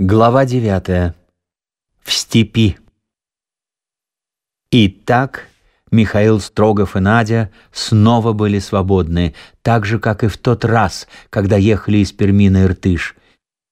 Глава девятая. В степи. И так Михаил Строгов и Надя снова были свободны, так же, как и в тот раз, когда ехали из Перми на Иртыш.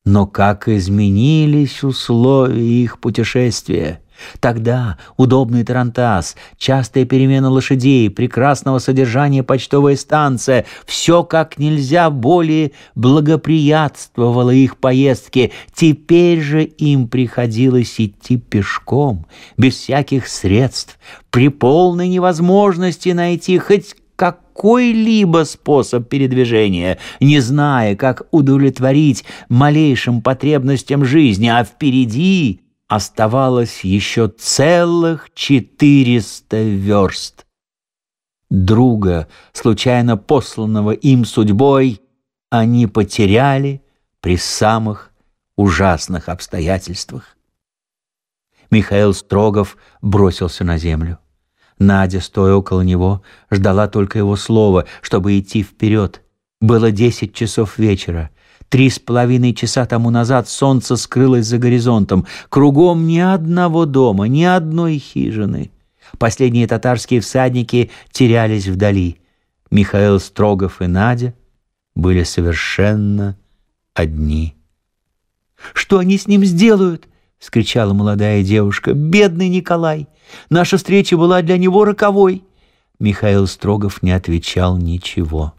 Но как изменились условия их путешествия! Тогда удобный тарантас, частая перемена лошадей, прекрасного содержания почтовая станция — все как нельзя более благоприятствовало их поездке. Теперь же им приходилось идти пешком, без всяких средств, при полной невозможности найти хоть какой-либо способ передвижения, не зная, как удовлетворить малейшим потребностям жизни, а впереди оставалось еще целых четыреста верст. Друга, случайно посланного им судьбой, они потеряли при самых ужасных обстоятельствах. Михаил Строгов бросился на землю. Надя, стоя около него, ждала только его слова, чтобы идти вперед. Было десять часов вечера. Три с половиной часа тому назад солнце скрылось за горизонтом. Кругом ни одного дома, ни одной хижины. Последние татарские всадники терялись вдали. Михаил Строгов и Надя были совершенно одни. «Что они с ним сделают?» — вскричала молодая девушка. «Бедный Николай! Наша встреча была для него роковой!» Михаил Строгов не отвечал ничего.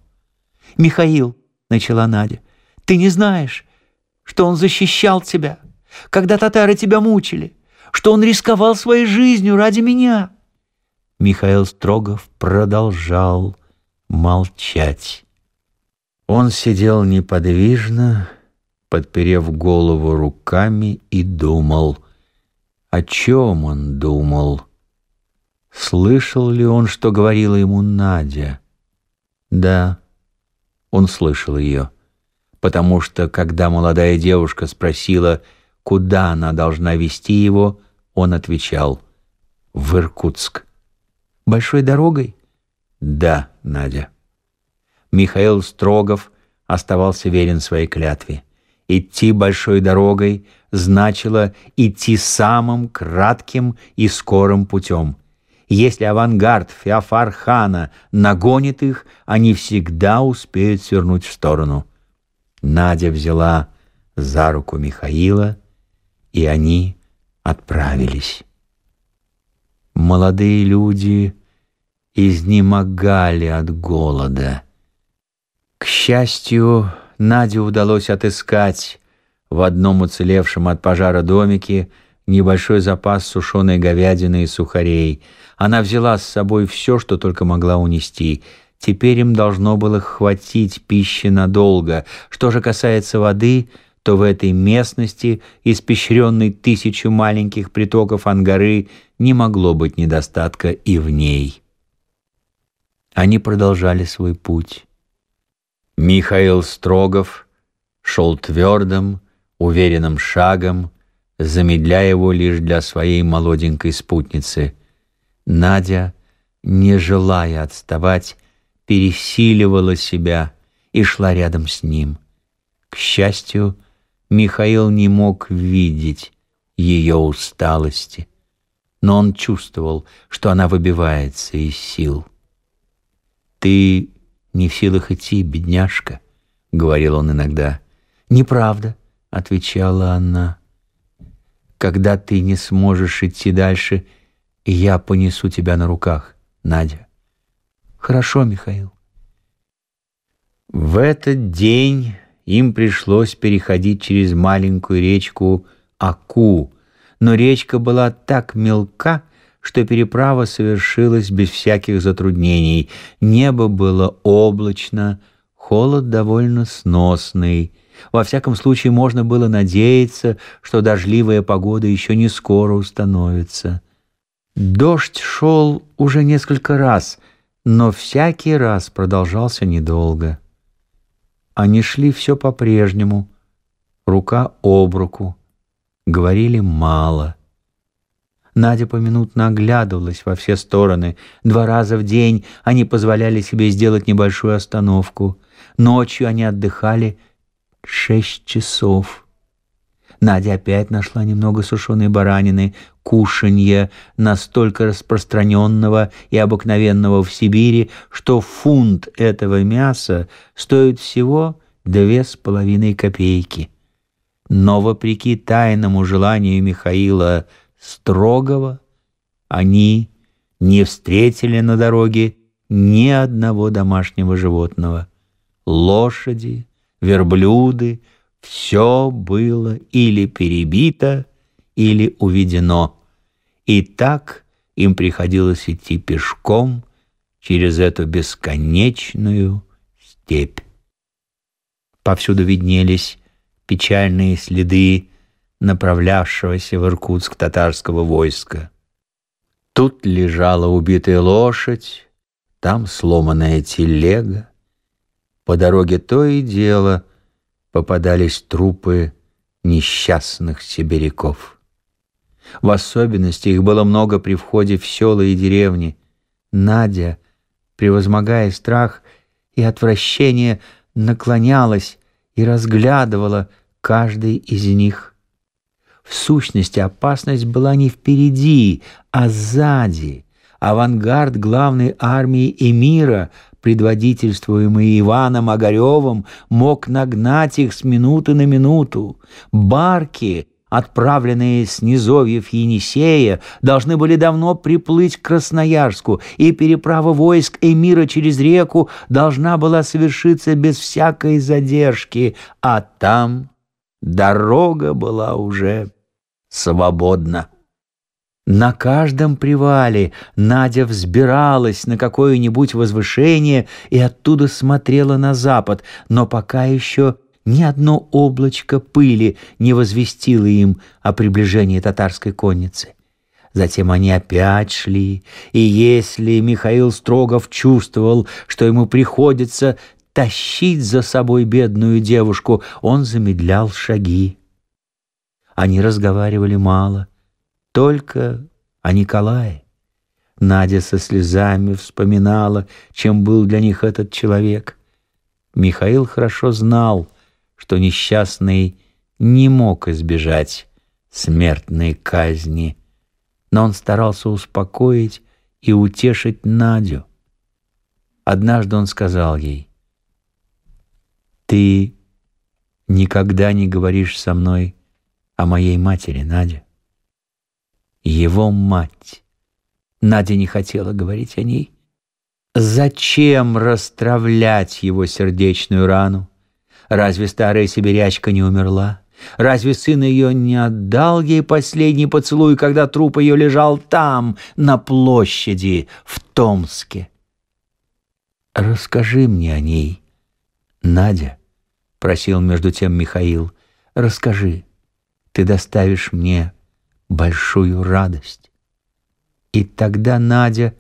«Михаил!» — начала Надя. Ты не знаешь, что он защищал тебя, когда татары тебя мучили, что он рисковал своей жизнью ради меня». Михаил Строгов продолжал молчать. Он сидел неподвижно, подперев голову руками и думал. О чем он думал? Слышал ли он, что говорила ему Надя? Да, он слышал ее потому что, когда молодая девушка спросила, куда она должна вести его, он отвечал «В Иркутск». «Большой дорогой?» «Да, Надя». Михаил Строгов оставался верен своей клятве. Идти большой дорогой значило идти самым кратким и скорым путем. Если авангард Феофар-хана нагонит их, они всегда успеют свернуть в сторону. Надя взяла за руку Михаила, и они отправились. Молодые люди изнемогали от голода. К счастью, Наде удалось отыскать в одном уцелевшем от пожара домике небольшой запас сушеной говядины и сухарей. Она взяла с собой все, что только могла унести — Теперь им должно было хватить пищи надолго. Что же касается воды, то в этой местности, испещренной тысячу маленьких притоков Ангары, не могло быть недостатка и в ней. Они продолжали свой путь. Михаил Строгов шел твердым, уверенным шагом, замедляя его лишь для своей молоденькой спутницы. Надя, не желая отставать, пересиливала себя и шла рядом с ним. К счастью, Михаил не мог видеть ее усталости, но он чувствовал, что она выбивается из сил. «Ты не в силах идти, бедняжка», — говорил он иногда. «Неправда», — отвечала она. «Когда ты не сможешь идти дальше, я понесу тебя на руках, Надя». Хорошо, Михаил. В этот день им пришлось переходить через маленькую речку Аку, но речка была так мелка, что переправа совершилась без всяких затруднений. Небо было облачно, холод довольно сносный. Во всяком случае, можно было надеяться, что дождливая погода еще не скоро установится. Дождь шел уже несколько раз — но всякий раз продолжался недолго. Они шли все по-прежнему, рука об руку, говорили мало. Надя поминутно оглядывалась во все стороны. Два раза в день они позволяли себе сделать небольшую остановку. Ночью они отдыхали шесть часов. Надя опять нашла немного сушеной баранины, кушанья, настолько распространенного и обыкновенного в Сибири, что фунт этого мяса стоит всего две с половиной копейки. Но, вопреки тайному желанию Михаила Строгого, они не встретили на дороге ни одного домашнего животного. Лошади, верблюды — все было или перебито, или уведено. И так им приходилось идти пешком через эту бесконечную степь. Повсюду виднелись печальные следы направлявшегося в Иркутск татарского войска. Тут лежала убитая лошадь, там сломанная телега. По дороге то и дело — попадались трупы несчастных сибиряков. В особенности их было много при входе в села и деревни. Надя, превозмогая страх и отвращение, наклонялась и разглядывала каждый из них. В сущности, опасность была не впереди, а сзади. Авангард главной армии эмира предводительствуемый Иваном Огаревым, мог нагнать их с минуты на минуту. Барки, отправленные с низовьев Енисея, должны были давно приплыть к Красноярску, и переправа войск эмира через реку должна была совершиться без всякой задержки, а там дорога была уже свободна. На каждом привале Надя взбиралась на какое-нибудь возвышение и оттуда смотрела на запад, но пока еще ни одно облачко пыли не возвестило им о приближении татарской конницы. Затем они опять шли, и если Михаил Строгов чувствовал, что ему приходится тащить за собой бедную девушку, он замедлял шаги. Они разговаривали мало — только о Николае. Надя со слезами вспоминала, чем был для них этот человек. Михаил хорошо знал, что несчастный не мог избежать смертной казни, но он старался успокоить и утешить Надю. Однажды он сказал ей, «Ты никогда не говоришь со мной о моей матери, Надя его мать. Надя не хотела говорить о ней. Зачем расстравлять его сердечную рану? Разве старая сибирячка не умерла? Разве сын ее не отдал ей последний поцелуй, когда труп ее лежал там, на площади, в Томске? «Расскажи мне о ней, Надя», — просил между тем Михаил. «Расскажи, ты доставишь мне большую радость. И тогда Надя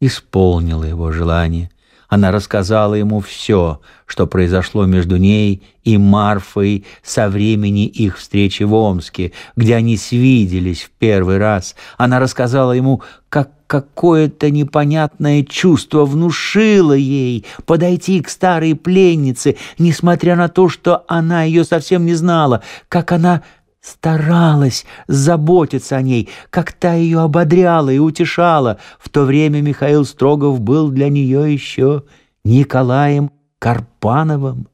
исполнила его желание. Она рассказала ему все, что произошло между ней и Марфой со времени их встречи в Омске, где они свиделись в первый раз. Она рассказала ему, как какое-то непонятное чувство внушило ей подойти к старой пленнице, несмотря на то, что она ее совсем не знала, как она старалась заботиться о ней, как та ее ободряла и утешала. В то время Михаил Строгов был для нее еще Николаем Карпановым.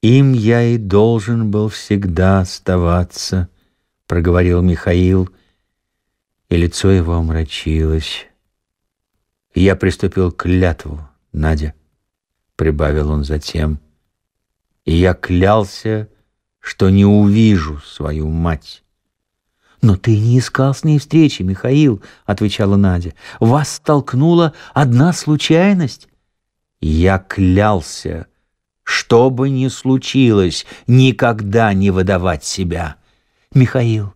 «Им я и должен был всегда оставаться», — проговорил Михаил, и лицо его омрачилось. «Я приступил к клятву, Надя», — прибавил он затем, — «и я клялся, что не увижу свою мать. «Но ты не искал с ней встречи, Михаил», — отвечала Надя. «Вас столкнула одна случайность». «Я клялся, что бы ни случилось, никогда не выдавать себя». «Михаил,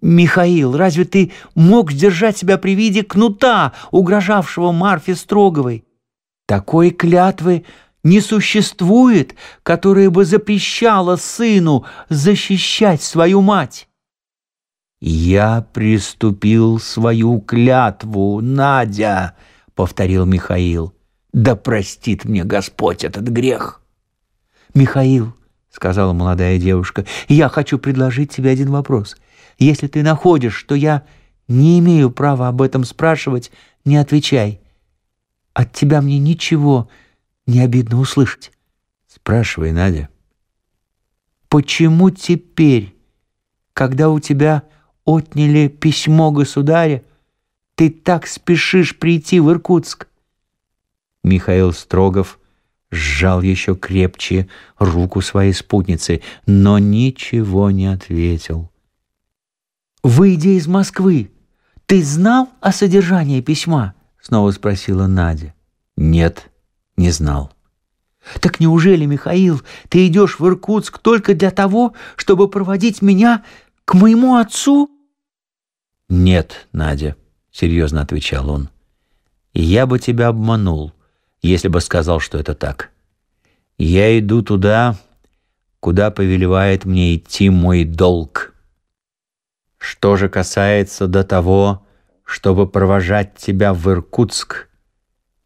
Михаил, разве ты мог сдержать себя при виде кнута, угрожавшего Марфе Строговой? Такой клятвы не существует, которая бы запрещала сыну защищать свою мать. «Я приступил свою клятву, Надя», — повторил Михаил. «Да простит мне Господь этот грех». «Михаил, — сказала молодая девушка, — «я хочу предложить тебе один вопрос. Если ты находишь, что я не имею права об этом спрашивать, не отвечай. От тебя мне ничего не обидно услышать». «Спрашивай, Надя». «Почему теперь, когда у тебя отняли письмо государя, ты так спешишь прийти в Иркутск?» Михаил Строгов сжал еще крепче руку своей спутницы, но ничего не ответил. «Выйдя из Москвы, ты знал о содержании письма?» — снова спросила Надя. «Нет, не знал». «Так неужели, Михаил, ты идешь в Иркутск только для того, чтобы проводить меня к моему отцу?» «Нет, Надя», — серьезно отвечал он. «Я бы тебя обманул, если бы сказал, что это так. Я иду туда, куда повелевает мне идти мой долг. Что же касается до того, чтобы провожать тебя в Иркутск,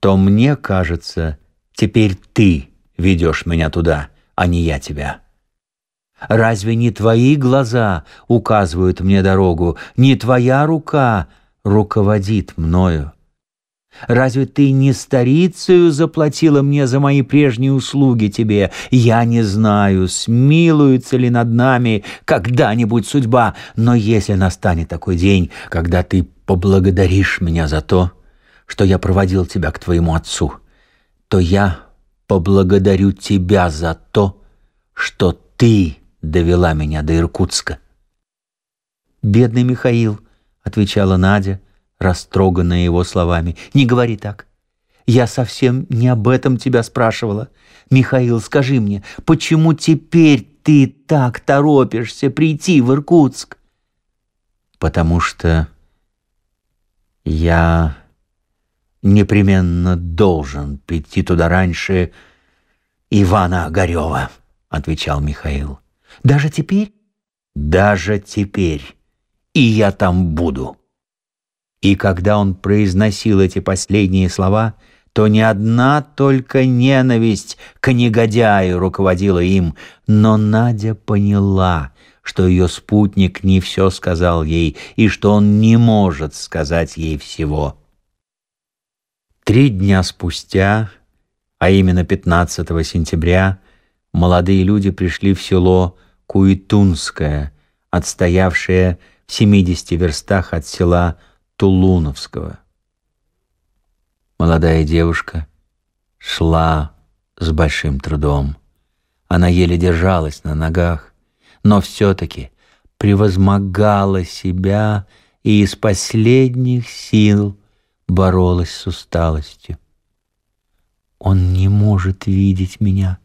то мне кажется, теперь ты ведешь меня туда, а не я тебя. Разве не твои глаза указывают мне дорогу, не твоя рука руководит мною? Разве ты не старицею заплатила мне за мои прежние услуги тебе? Я не знаю, смилуется ли над нами когда-нибудь судьба, но если настанет такой день, когда ты поблагодаришь меня за то, что я проводил тебя к твоему отцу, то я поблагодарю тебя за то, что ты довела меня до Иркутска. «Бедный Михаил», — отвечала Надя, — растроганная его словами. «Не говори так. Я совсем не об этом тебя спрашивала. Михаил, скажи мне, почему теперь ты так торопишься прийти в Иркутск?» «Потому что я непременно должен прийти туда раньше Ивана Огарева», — отвечал Михаил. «Даже теперь?» «Даже теперь. И я там буду». И когда он произносил эти последние слова, то не одна только ненависть к негодяю руководила им, но Надя поняла, что ее спутник не все сказал ей и что он не может сказать ей всего. Три дня спустя, а именно 15 сентября, молодые люди пришли в село Куитунское, отстоявшее в 70 верстах от села Тулуновского. Молодая девушка шла с большим трудом. Она еле держалась на ногах, но все-таки превозмогала себя и из последних сил боролась с усталостью. «Он не может видеть меня,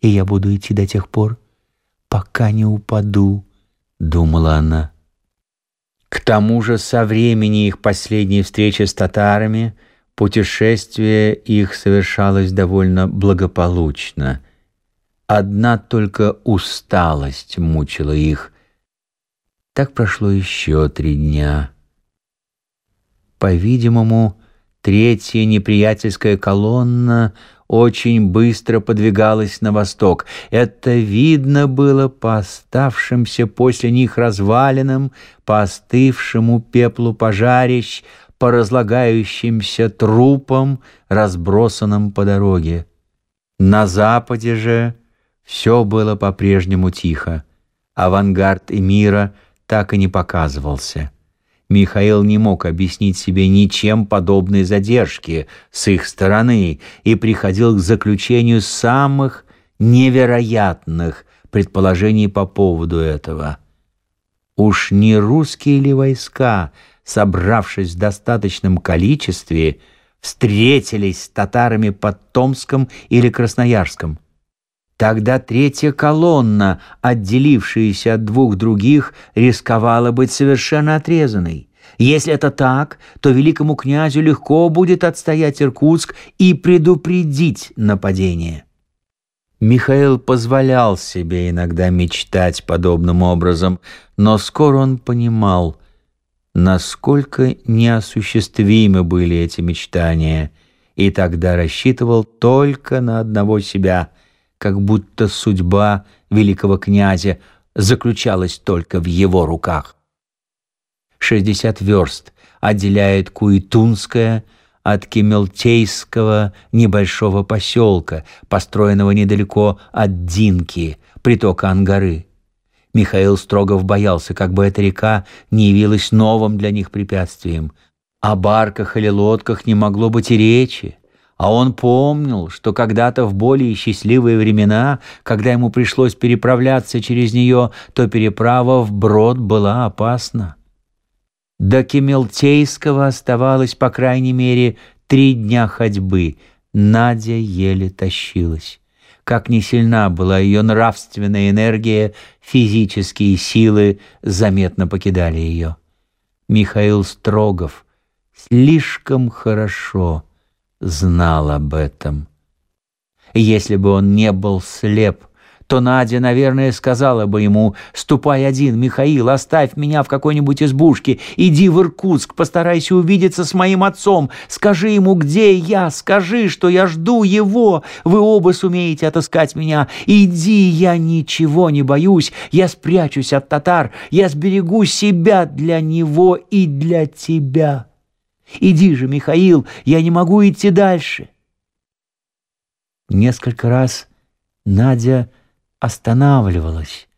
и я буду идти до тех пор, пока не упаду», — думала она. К тому же со времени их последней встречи с татарами путешествие их совершалось довольно благополучно. Одна только усталость мучила их. Так прошло еще три дня. По-видимому, третья неприятельская колонна очень быстро подвигалась на восток. Это видно было по оставшимся после них развалинам, по остывшему пеплу пожарищ, по разлагающимся трупам, разбросанным по дороге. На западе же все было по-прежнему тихо. Авангард Эмира так и не показывался. Михаил не мог объяснить себе ничем подобной задержки с их стороны и приходил к заключению самых невероятных предположений по поводу этого. Уж не русские ли войска, собравшись в достаточном количестве, встретились с татарами под Томском или Красноярском? Тогда третья колонна, отделившаяся от двух других, рисковала быть совершенно отрезанной. Если это так, то великому князю легко будет отстоять Иркутск и предупредить нападение. Михаил позволял себе иногда мечтать подобным образом, но скоро он понимал, насколько неосуществимы были эти мечтания, и тогда рассчитывал только на одного себя — как будто судьба великого князя заключалась только в его руках. Шестьдесят верст отделяет Куитунское от Кемелтейского небольшого поселка, построенного недалеко от Динки, притока Ангары. Михаил Строгов боялся, как бы эта река не явилась новым для них препятствием. О барках или лодках не могло быть и речи. А он помнил, что когда-то в более счастливые времена, когда ему пришлось переправляться через нее, то переправа вброд была опасна. До Кемелтейского оставалось, по крайней мере, три дня ходьбы. Надя еле тащилась. Как не сильна была ее нравственная энергия, физические силы заметно покидали ее. Михаил Строгов слишком хорошо знал об этом. Если бы он не был слеп, то Надя, наверное, сказала бы ему «Ступай один, Михаил, оставь меня в какой-нибудь избушке, иди в Иркутск, постарайся увидеться с моим отцом, скажи ему, где я, скажи, что я жду его, вы оба сумеете отыскать меня, иди, я ничего не боюсь, я спрячусь от татар, я сберегу себя для него и для тебя». Иди же, Михаил, я не могу идти дальше. Несколько раз Надя останавливалась.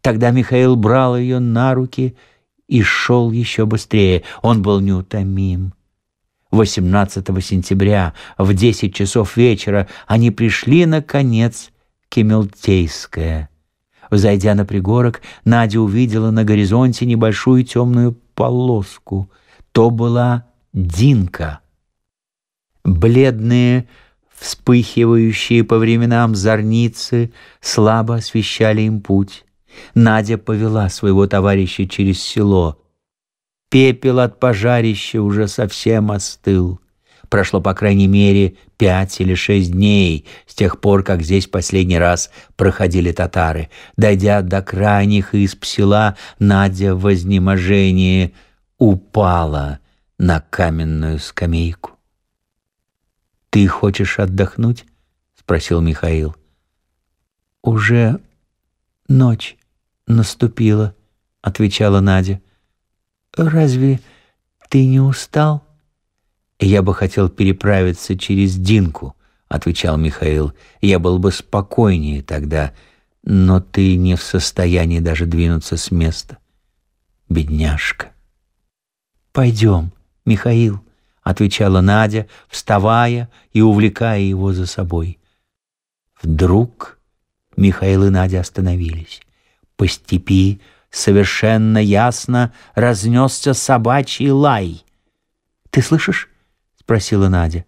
Тогда Михаил брал ее на руки и шел еще быстрее. Он был неутомим. 18 сентября в 10 часов вечера они пришли, наконец, Кемелтейское. Взойдя на пригорок, Надя увидела на горизонте небольшую темную полоску. То была Динка. Бледные, вспыхивающие по временам зорницы слабо освещали им путь. Надя повела своего товарища через село. Пепел от пожарища уже совсем остыл. Прошло, по крайней мере, пять или шесть дней с тех пор, как здесь последний раз проходили татары. Дойдя до крайних изб села, Надя в изнеможении упала — на каменную скамейку. «Ты хочешь отдохнуть?» — спросил Михаил. «Уже ночь наступила», — отвечала Надя. «Разве ты не устал?» «Я бы хотел переправиться через Динку», — отвечал Михаил. «Я был бы спокойнее тогда, но ты не в состоянии даже двинуться с места. Бедняжка». «Пойдем», Михаил», — отвечала Надя, вставая и увлекая его за собой. Вдруг Михаил и Надя остановились. По степи совершенно ясно разнесся собачий лай. «Ты слышишь?» — спросила Надя.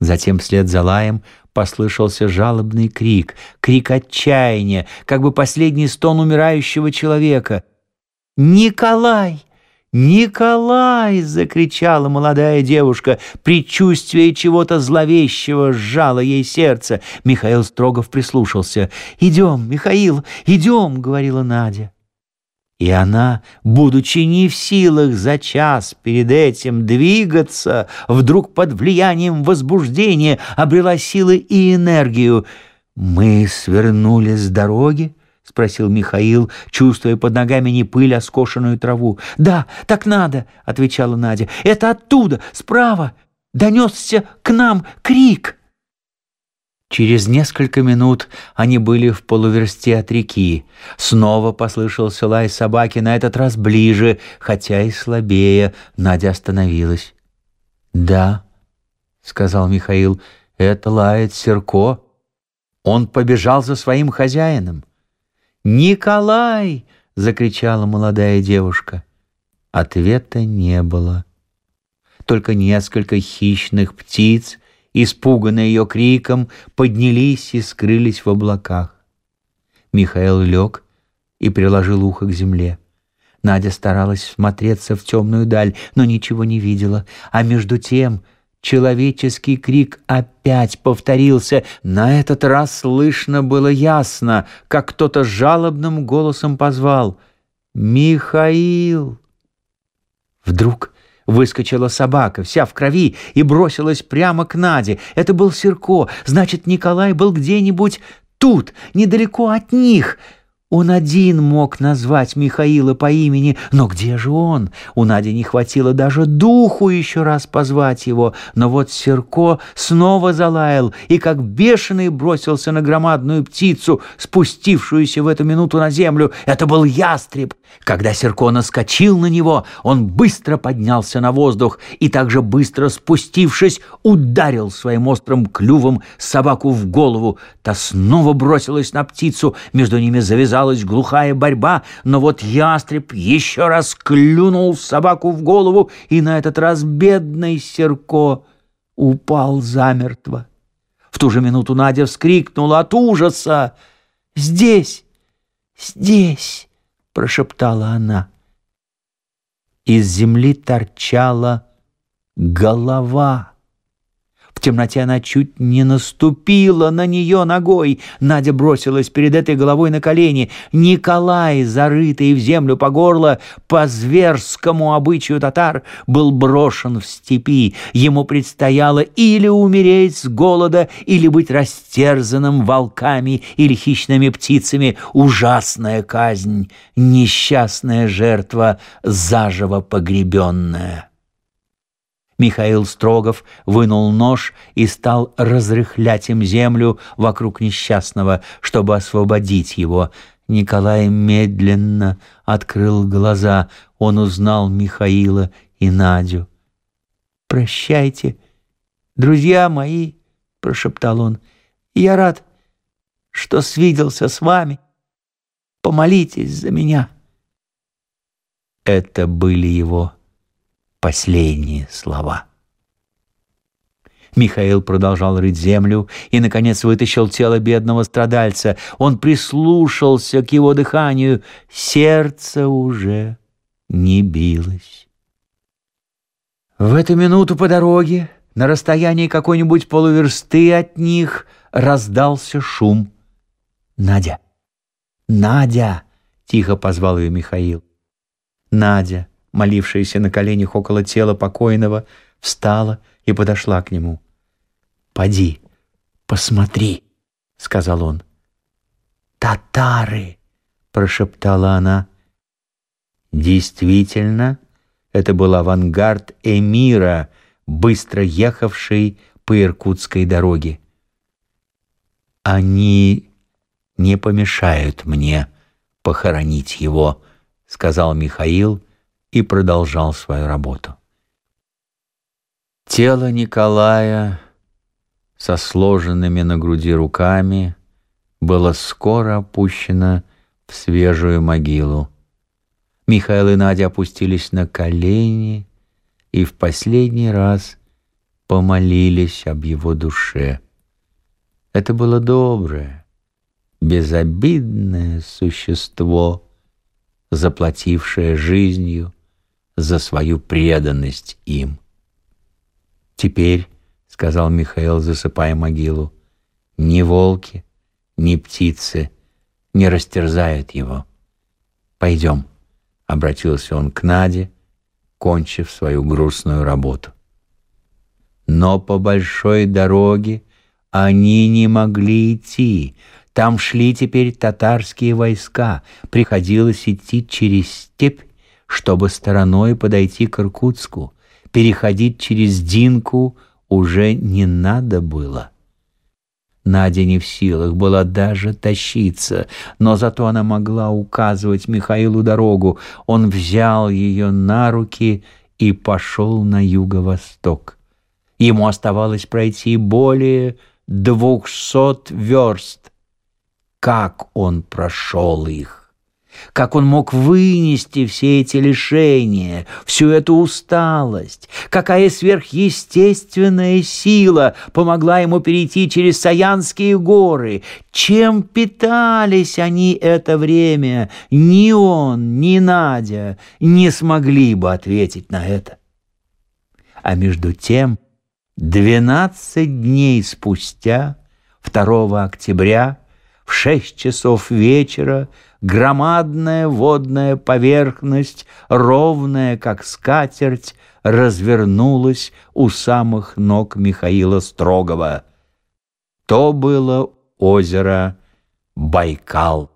Затем вслед за лаем послышался жалобный крик, крик отчаяния, как бы последний стон умирающего человека. «Николай! «Николай!» — закричала молодая девушка. Предчувствие чего-то зловещего сжало ей сердце. Михаил Строгов прислушался. «Идем, Михаил, идем!» — говорила Надя. И она, будучи не в силах за час перед этим двигаться, вдруг под влиянием возбуждения обрела силы и энергию. Мы свернули с дороги, — спросил Михаил, чувствуя под ногами не пыль, а скошенную траву. «Да, так надо», — отвечала Надя. «Это оттуда, справа. Донесся к нам крик». Через несколько минут они были в полуверсте от реки. Снова послышался лай собаки, на этот раз ближе, хотя и слабее. Надя остановилась. «Да», — сказал Михаил, — «это лает Серко. Он побежал за своим хозяином». «Николай!» — закричала молодая девушка. Ответа не было. Только несколько хищных птиц, испуганные ее криком, поднялись и скрылись в облаках. Михаил лег и приложил ухо к земле. Надя старалась смотреться в темную даль, но ничего не видела, а между тем — Человеческий крик опять повторился. На этот раз слышно было ясно, как кто-то жалобным голосом позвал «Михаил!». Вдруг выскочила собака, вся в крови, и бросилась прямо к Наде. Это был Серко, значит, Николай был где-нибудь тут, недалеко от них — он один мог назвать Михаила по имени, но где же он? У Нади не хватило даже духу еще раз позвать его, но вот Серко снова залаял и как бешеный бросился на громадную птицу, спустившуюся в эту минуту на землю. Это был ястреб. Когда Серко наскочил на него, он быстро поднялся на воздух и также быстро спустившись, ударил своим острым клювом собаку в голову. Та снова бросилась на птицу, между ними завязалась завязалась глухая борьба, но вот ястреб еще раз клюнул собаку в голову, и на этот раз бедный Серко упал замертво. В ту же минуту Надя вскрикнула от ужаса. «Здесь! Здесь!» — прошептала она. Из земли торчала голова. В темноте она чуть не наступила на нее ногой. Надя бросилась перед этой головой на колени. Николай, зарытый в землю по горло, по зверскому обычаю татар, был брошен в степи. Ему предстояло или умереть с голода, или быть растерзанным волками или хищными птицами. Ужасная казнь, несчастная жертва, заживо погребенная. Михаил Строгов вынул нож и стал разрыхлять им землю вокруг несчастного, чтобы освободить его. Николай медленно открыл глаза. Он узнал Михаила и Надю. «Прощайте, друзья мои», — прошептал он. «Я рад, что свиделся с вами. Помолитесь за меня». Это были его последние слова. Михаил продолжал рыть землю и, наконец, вытащил тело бедного страдальца. Он прислушался к его дыханию. Сердце уже не билось. В эту минуту по дороге, на расстоянии какой-нибудь полуверсты от них, раздался шум. «Надя! Надя!» — тихо позвал ее Михаил. Надя молившаяся на коленях около тела покойного, встала и подошла к нему. «Поди, посмотри», — сказал он. «Татары!» — прошептала она. Действительно, это был авангард эмира, быстро ехавший по Иркутской дороге. «Они не помешают мне похоронить его», — сказал Михаил, и продолжал свою работу. Тело Николая со сложенными на груди руками было скоро опущено в свежую могилу. Михаил и Надя опустились на колени и в последний раз помолились об его душе. Это было доброе, безобидное существо, заплатившее жизнью за свою преданность им. «Теперь», — сказал Михаил, засыпая могилу, — «ни волки, ни птицы не растерзают его. Пойдем», — обратился он к Наде, кончив свою грустную работу. Но по большой дороге они не могли идти. Там шли теперь татарские войска. Приходилось идти через степь чтобы стороной подойти к Иркутску. Переходить через Динку уже не надо было. Надя не в силах была даже тащиться, но зато она могла указывать Михаилу дорогу. Он взял ее на руки и пошел на юго-восток. Ему оставалось пройти более двухсот верст. Как он прошел их! Как он мог вынести все эти лишения, всю эту усталость? Какая сверхъестественная сила помогла ему перейти через Саянские горы? Чем питались они это время? Ни он, ни Надя не смогли бы ответить на это. А между тем, двенадцать дней спустя, 2 октября, в шесть часов вечера, громадная водная поверхность, ровная, как скатерть, развернулась у самых ног Михаила Строгова. То было озеро Байкал.